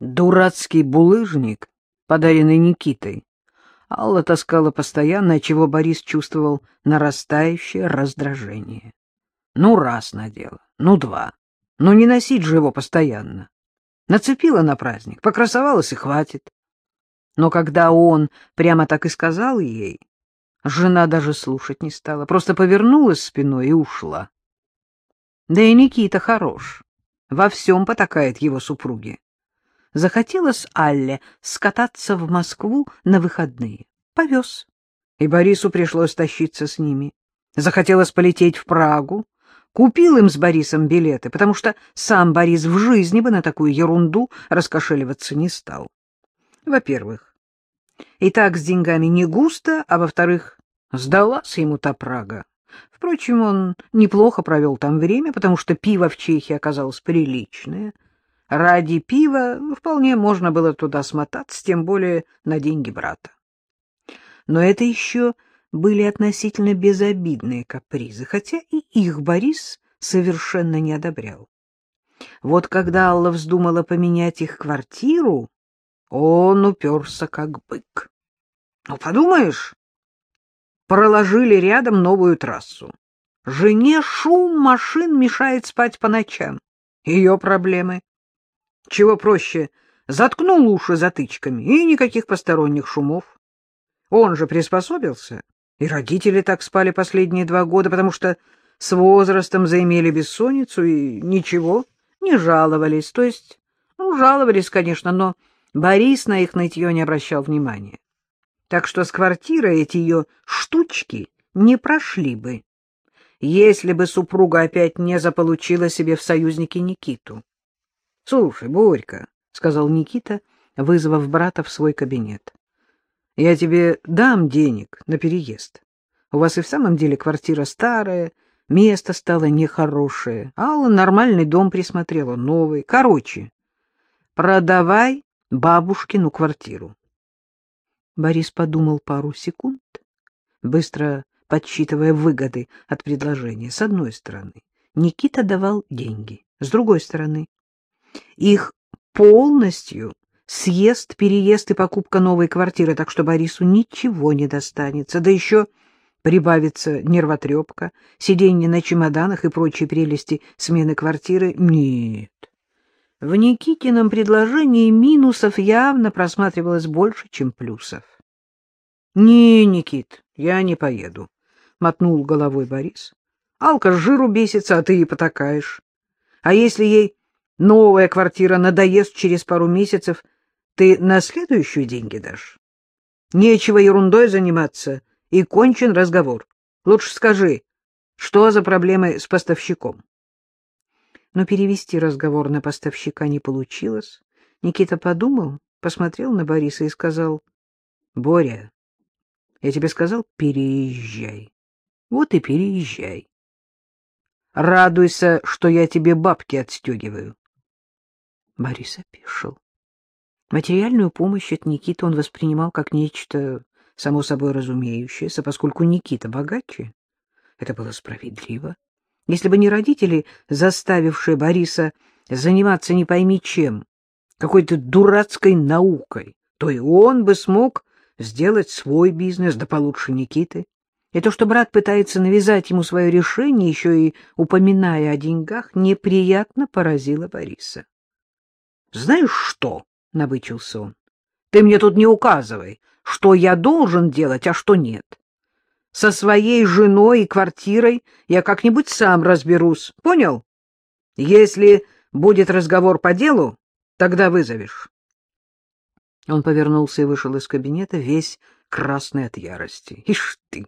Дурацкий булыжник, подаренный Никитой, Алла таскала постоянно, отчего Борис чувствовал нарастающее раздражение. Ну, раз надела, ну, два. Ну, не носить же его постоянно. Нацепила на праздник, покрасовалась и хватит. Но когда он прямо так и сказал ей, жена даже слушать не стала, просто повернулась спиной и ушла. Да и Никита хорош, во всем потакает его супруге захотелось Алле скататься в Москву на выходные. Повез. И Борису пришлось тащиться с ними. Захотелось полететь в Прагу. Купил им с Борисом билеты, потому что сам Борис в жизни бы на такую ерунду раскошеливаться не стал. Во-первых, и так с деньгами не густо, а во-вторых, сдалась ему та Прага. Впрочем, он неплохо провел там время, потому что пиво в Чехии оказалось приличное — Ради пива вполне можно было туда смотаться, тем более на деньги брата. Но это еще были относительно безобидные капризы, хотя и их Борис совершенно не одобрял. Вот когда Алла вздумала поменять их квартиру, он уперся как бык. Ну, подумаешь, проложили рядом новую трассу. Жене шум машин мешает спать по ночам. Ее проблемы. Чего проще, заткнул уши затычками, и никаких посторонних шумов. Он же приспособился, и родители так спали последние два года, потому что с возрастом заимели бессонницу и ничего, не жаловались. То есть, ну, жаловались, конечно, но Борис на их нытье не обращал внимания. Так что с квартирой эти ее штучки не прошли бы, если бы супруга опять не заполучила себе в союзнике Никиту. — Слушай, Борька, — сказал Никита, вызвав брата в свой кабинет, — я тебе дам денег на переезд. У вас и в самом деле квартира старая, место стало нехорошее. Алла нормальный дом присмотрела, новый. Короче, продавай бабушкину квартиру. Борис подумал пару секунд, быстро подсчитывая выгоды от предложения. С одной стороны, Никита давал деньги. С другой стороны, их полностью съест переезд и покупка новой квартиры, так что Борису ничего не достанется. Да еще прибавится нервотрепка, сиденье на чемоданах и прочие прелести смены квартиры. Нет. В Никитином предложении минусов явно просматривалось больше, чем плюсов. — Не, Никит, я не поеду, — мотнул головой Борис. — Алка с жиру бесится, а ты и потакаешь. А если ей новая квартира надоест через пару месяцев, ты на следующую деньги дашь? Нечего ерундой заниматься, и кончен разговор. Лучше скажи, что за проблемы с поставщиком? Но перевести разговор на поставщика не получилось. Никита подумал, посмотрел на Бориса и сказал, — Боря, я тебе сказал, переезжай. Вот и переезжай. Радуйся, что я тебе бабки отстегиваю. Борис опешил. Материальную помощь от Никиты он воспринимал как нечто само собой разумеющееся, поскольку Никита богаче. Это было справедливо. Если бы не родители, заставившие Бориса заниматься не пойми чем, какой-то дурацкой наукой, то и он бы смог сделать свой бизнес, да получше Никиты. И то, что брат пытается навязать ему свое решение, еще и упоминая о деньгах, неприятно поразило Бориса. — Знаешь что? — набычился он. — Ты мне тут не указывай, что я должен делать, а что нет. Со своей женой и квартирой я как-нибудь сам разберусь, понял? Если будет разговор по делу, тогда вызовешь. Он повернулся и вышел из кабинета, весь красный от ярости. Ишь ты,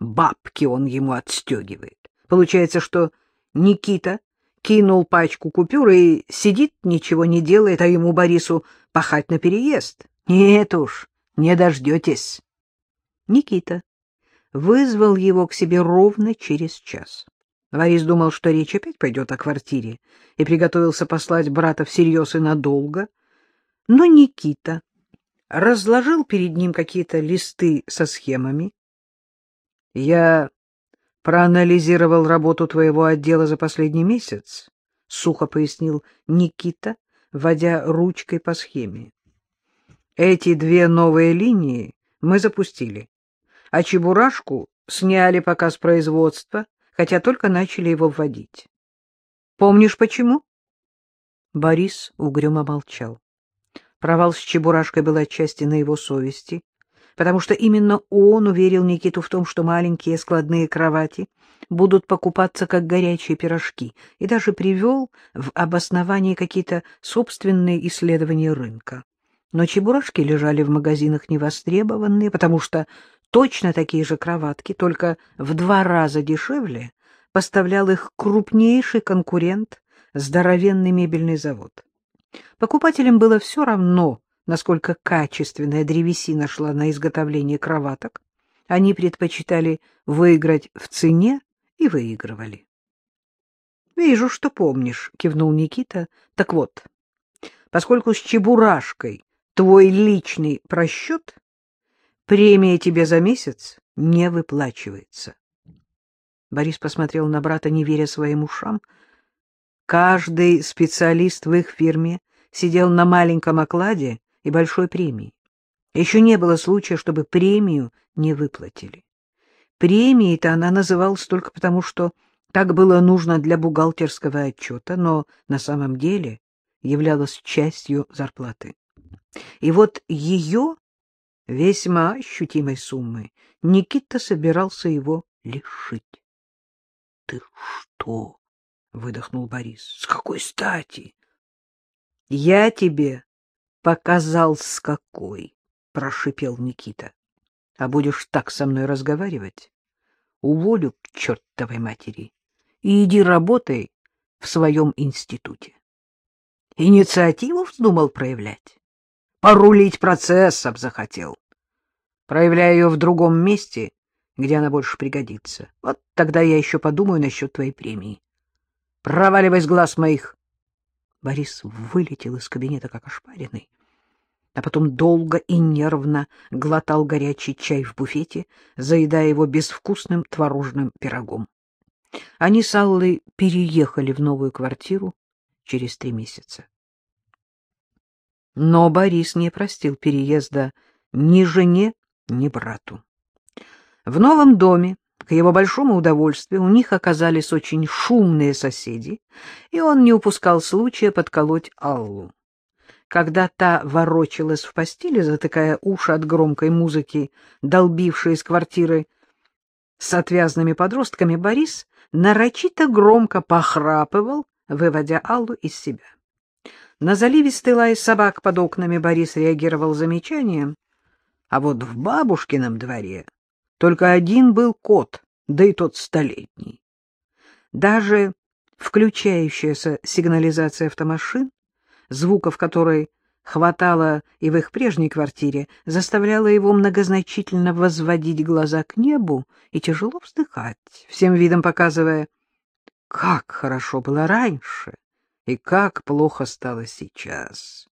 бабки он ему отстегивает. Получается, что Никита кинул пачку купюр и сидит, ничего не делает, а ему, Борису, пахать на переезд. Нет уж, не дождетесь. Никита вызвал его к себе ровно через час. Борис думал, что речь опять пойдет о квартире, и приготовился послать брата всерьез и надолго. Но Никита разложил перед ним какие-то листы со схемами. — Я проанализировал работу твоего отдела за последний месяц, — сухо пояснил Никита, водя ручкой по схеме. Эти две новые линии мы запустили, а Чебурашку сняли пока с производства, хотя только начали его вводить. Помнишь, почему? Борис угрюмо молчал. Провал с Чебурашкой был отчасти на его совести, потому что именно он уверил Никиту в том, что маленькие складные кровати будут покупаться как горячие пирожки, и даже привел в обоснование какие-то собственные исследования рынка. Но чебурашки лежали в магазинах невостребованные, потому что точно такие же кроватки, только в два раза дешевле, поставлял их крупнейший конкурент, здоровенный мебельный завод. Покупателям было все равно, насколько качественная древесина шла на изготовление кроваток. Они предпочитали выиграть в цене и выигрывали. — Вижу, что помнишь, — кивнул Никита. — Так вот, поскольку с Чебурашкой твой личный просчет, премия тебе за месяц не выплачивается. Борис посмотрел на брата, не веря своим ушам. Каждый специалист в их фирме сидел на маленьком окладе и большой премии. Еще не было случая, чтобы премию не выплатили. Премией-то она называлась только потому, что так было нужно для бухгалтерского отчета, но на самом деле являлась частью зарплаты. И вот ее, весьма ощутимой суммы, Никита собирался его лишить. — Ты что? — выдохнул Борис. — С какой стати? — Я тебе показал, с какой, — прошипел Никита. — А будешь так со мной разговаривать, уволю к чертовой матери и иди работай в своем институте. Инициативу вздумал проявлять? Порулить процессом захотел. Проявляю ее в другом месте, где она больше пригодится. Вот тогда я еще подумаю насчет твоей премии. Проваливай с глаз моих. Борис вылетел из кабинета, как ошпаренный а потом долго и нервно глотал горячий чай в буфете, заедая его безвкусным творожным пирогом. Они с Аллой переехали в новую квартиру через три месяца. Но Борис не простил переезда ни жене, ни брату. В новом доме, к его большому удовольствию, у них оказались очень шумные соседи, и он не упускал случая подколоть Аллу. Когда та ворочалась в постели, затыкая уши от громкой музыки, долбившей из квартиры с отвязными подростками, Борис нарочито громко похрапывал, выводя Аллу из себя. На заливистый лай собак под окнами Борис реагировал замечанием, а вот в бабушкином дворе только один был кот, да и тот столетний. Даже включающаяся сигнализация автомашин звуков которой хватало и в их прежней квартире, заставляла его многозначительно возводить глаза к небу и тяжело вздыхать, всем видом показывая, как хорошо было раньше и как плохо стало сейчас.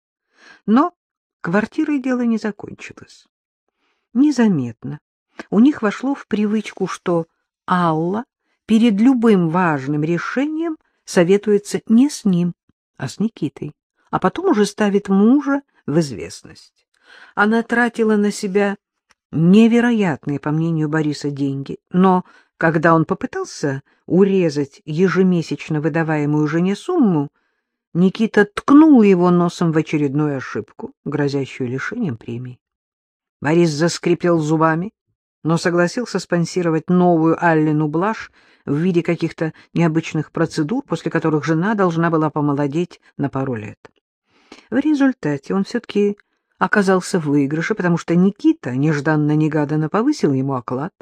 Но квартирой дело не закончилось. Незаметно у них вошло в привычку, что Алла перед любым важным решением советуется не с ним, а с Никитой а потом уже ставит мужа в известность. Она тратила на себя невероятные, по мнению Бориса, деньги, но когда он попытался урезать ежемесячно выдаваемую жене сумму, Никита ткнул его носом в очередную ошибку, грозящую лишением премии. Борис заскрипел зубами, но согласился спонсировать новую Аллену блажь в виде каких-то необычных процедур, после которых жена должна была помолодеть на пару лет. В результате он все-таки оказался в выигрыше, потому что Никита нежданно-негаданно повысил ему оклад.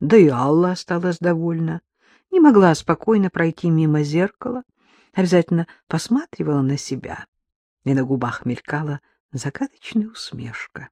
Да и Алла осталась довольна, не могла спокойно пройти мимо зеркала, обязательно посматривала на себя, и на губах мелькала загадочная усмешка.